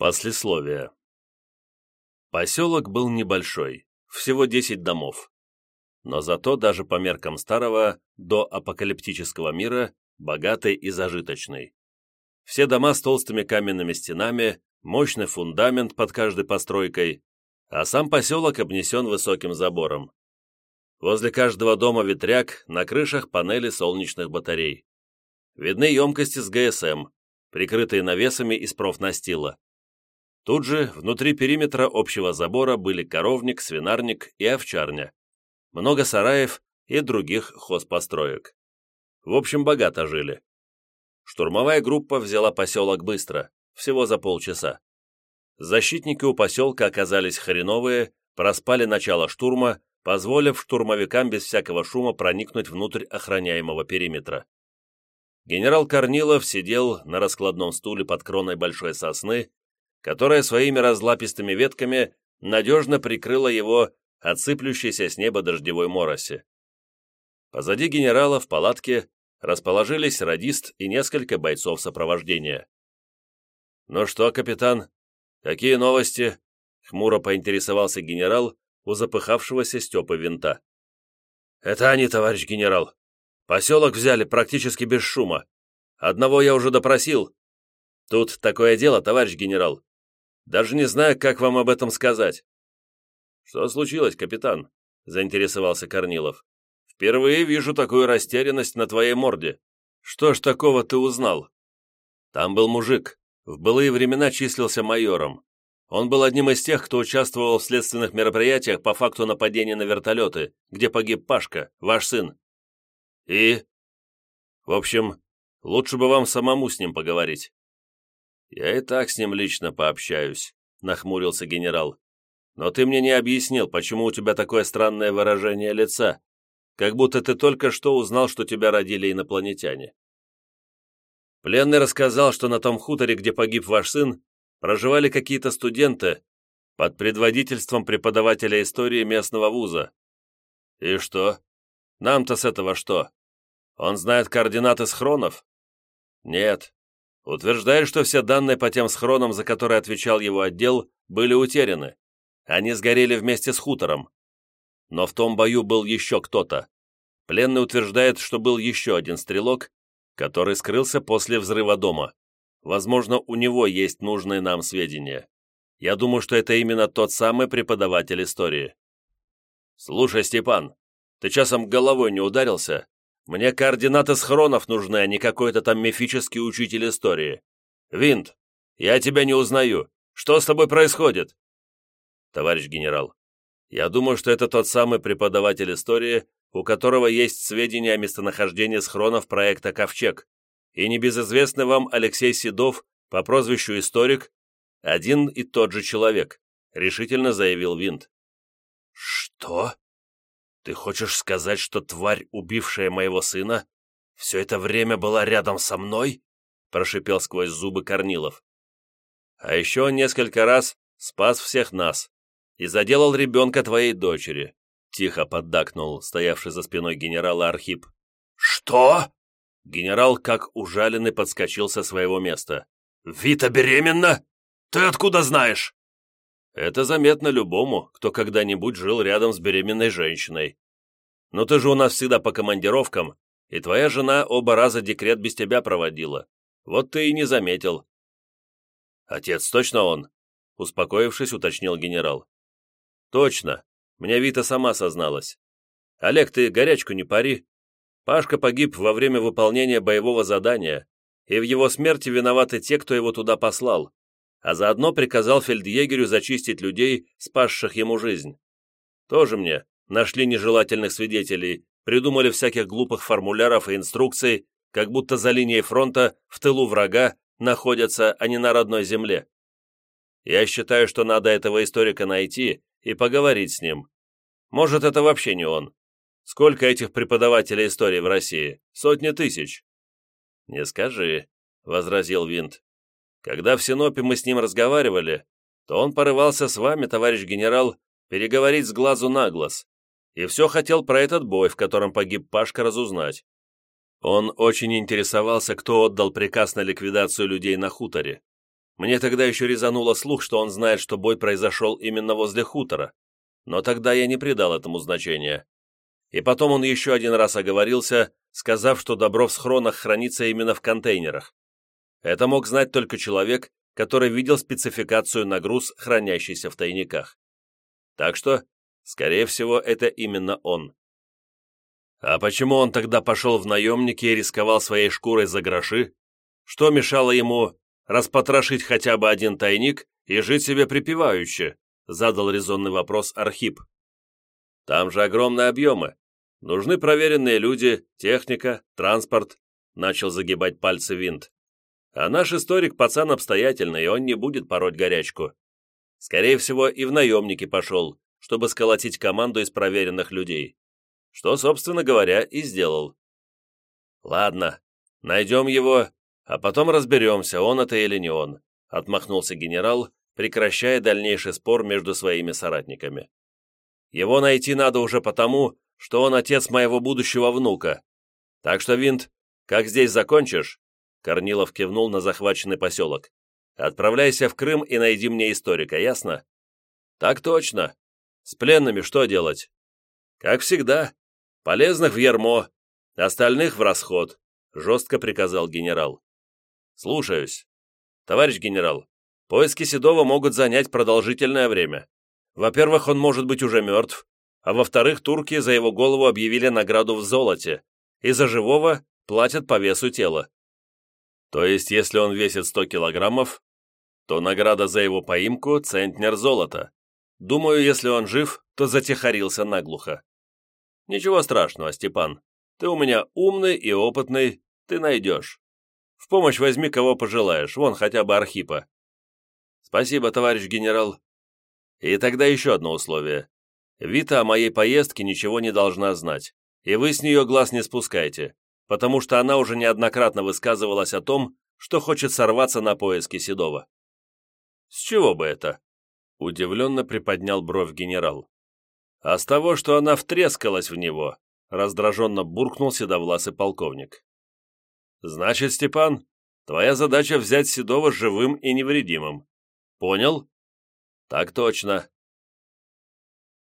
Послесловие. Поселок был небольшой, всего 10 домов. Но зато даже по меркам старого, до апокалиптического мира, богатый и зажиточный. Все дома с толстыми каменными стенами, мощный фундамент под каждой постройкой, а сам поселок обнесен высоким забором. Возле каждого дома ветряк, на крышах панели солнечных батарей. Видны емкости с ГСМ, прикрытые навесами из профнастила. Тут же, внутри периметра общего забора были коровник, свинарник и овчарня. Много сараев и других хозпостроек. В общем, богато жили. Штурмовая группа взяла поселок быстро, всего за полчаса. Защитники у поселка оказались хреновые, проспали начало штурма, позволив штурмовикам без всякого шума проникнуть внутрь охраняемого периметра. Генерал Корнилов сидел на раскладном стуле под кроной большой сосны которая своими разлапистыми ветками надежно прикрыла его от сыплющейся с неба дождевой мороси. Позади генерала в палатке расположились радист и несколько бойцов сопровождения. «Ну что, капитан, какие новости?» — хмуро поинтересовался генерал у запыхавшегося Степы винта. «Это они, товарищ генерал. Поселок взяли практически без шума. Одного я уже допросил. Тут такое дело, товарищ генерал. Даже не знаю, как вам об этом сказать». «Что случилось, капитан?» — заинтересовался Корнилов. «Впервые вижу такую растерянность на твоей морде. Что ж такого ты узнал?» «Там был мужик. В былые времена числился майором. Он был одним из тех, кто участвовал в следственных мероприятиях по факту нападения на вертолеты, где погиб Пашка, ваш сын. И... В общем, лучше бы вам самому с ним поговорить. «Я и так с ним лично пообщаюсь», — нахмурился генерал. «Но ты мне не объяснил, почему у тебя такое странное выражение лица, как будто ты только что узнал, что тебя родили инопланетяне». Пленный рассказал, что на том хуторе, где погиб ваш сын, проживали какие-то студенты под предводительством преподавателя истории местного вуза. И что? Нам-то с этого что? Он знает координаты схронов? Нет, Утверждает, что все данные по тем схронам, за которые отвечал его отдел, были утеряны. Они сгорели вместе с хутором. Но в том бою был еще кто-то. Пленный утверждает, что был еще один стрелок, который скрылся после взрыва дома. Возможно, у него есть нужные нам сведения. Я думаю, что это именно тот самый преподаватель истории. Слушай, Степан, ты часом головой не ударился? Мне координаты схронов нужны, а не какой-то там мифический учитель истории. Винт, я тебя не узнаю. Что с тобой происходит?» «Товарищ генерал, я думаю, что это тот самый преподаватель истории, у которого есть сведения о местонахождении схронов проекта «Ковчег», и небезызвестный вам Алексей Седов по прозвищу «Историк» один и тот же человек», — решительно заявил Винт. «Что?» Ты хочешь сказать, что тварь, убившая моего сына, все это время была рядом со мной?» прошипел сквозь зубы Корнилов. «А еще несколько раз спас всех нас и заделал ребенка твоей дочери», тихо поддакнул стоявший за спиной генерала Архип. «Что?» Генерал, как ужаленный, подскочил со своего места. «Вита беременна? Ты откуда знаешь?» Это заметно любому, кто когда-нибудь жил рядом с беременной женщиной. Но ты же у нас всегда по командировкам, и твоя жена оба раза декрет без тебя проводила. Вот ты и не заметил». «Отец точно он?» Успокоившись, уточнил генерал. «Точно. Мне Вита сама созналась. Олег, ты горячку не пари. Пашка погиб во время выполнения боевого задания, и в его смерти виноваты те, кто его туда послал а заодно приказал фельдъегерю зачистить людей, спасших ему жизнь. Тоже мне нашли нежелательных свидетелей, придумали всяких глупых формуляров и инструкций, как будто за линией фронта в тылу врага находятся они на родной земле. Я считаю, что надо этого историка найти и поговорить с ним. Может, это вообще не он. Сколько этих преподавателей истории в России? Сотни тысяч. «Не скажи», — возразил Винт. Когда в Синопе мы с ним разговаривали, то он порывался с вами, товарищ генерал, переговорить с глазу на глаз, и все хотел про этот бой, в котором погиб Пашка, разузнать. Он очень интересовался, кто отдал приказ на ликвидацию людей на хуторе. Мне тогда еще резануло слух, что он знает, что бой произошел именно возле хутора. Но тогда я не придал этому значения. И потом он еще один раз оговорился, сказав, что добро в схронах хранится именно в контейнерах. Это мог знать только человек, который видел спецификацию на груз, хранящийся в тайниках. Так что, скорее всего, это именно он. А почему он тогда пошел в наемники и рисковал своей шкурой за гроши? Что мешало ему распотрошить хотя бы один тайник и жить себе припевающе? Задал резонный вопрос Архип. Там же огромные объемы. Нужны проверенные люди, техника, транспорт. Начал загибать пальцы винт. А наш историк пацан обстоятельный, и он не будет пороть горячку. Скорее всего, и в наемники пошел, чтобы сколотить команду из проверенных людей что, собственно говоря, и сделал. «Ладно, найдем его, а потом разберемся, он это или не он», отмахнулся генерал, прекращая дальнейший спор между своими соратниками. «Его найти надо уже потому, что он отец моего будущего внука. Так что, Винт, как здесь закончишь?» Корнилов кивнул на захваченный поселок. «Отправляйся в Крым и найди мне историка, ясно?» «Так точно. С пленными что делать?» «Как всегда, Полезных в ярмо, остальных в расход», — жестко приказал генерал. «Слушаюсь. Товарищ генерал, поиски Седова могут занять продолжительное время. Во-первых, он может быть уже мертв, а во-вторых, турки за его голову объявили награду в золоте, и за живого платят по весу тела. То есть, если он весит 100 килограммов, то награда за его поимку – центнер золота. Думаю, если он жив, то затихарился наглухо. «Ничего страшного, Степан. Ты у меня умный и опытный, ты найдешь. В помощь возьми, кого пожелаешь, вон хотя бы Архипа». «Спасибо, товарищ генерал». «И тогда еще одно условие. Вита о моей поездке ничего не должна знать, и вы с нее глаз не спускайте, потому что она уже неоднократно высказывалась о том, что хочет сорваться на поиски Седова». «С чего бы это?» Удивленно приподнял бровь генерал. А с того, что она втрескалась в него, раздраженно буркнул седовласый полковник. Значит, Степан, твоя задача взять Седова живым и невредимым. Понял? Так точно.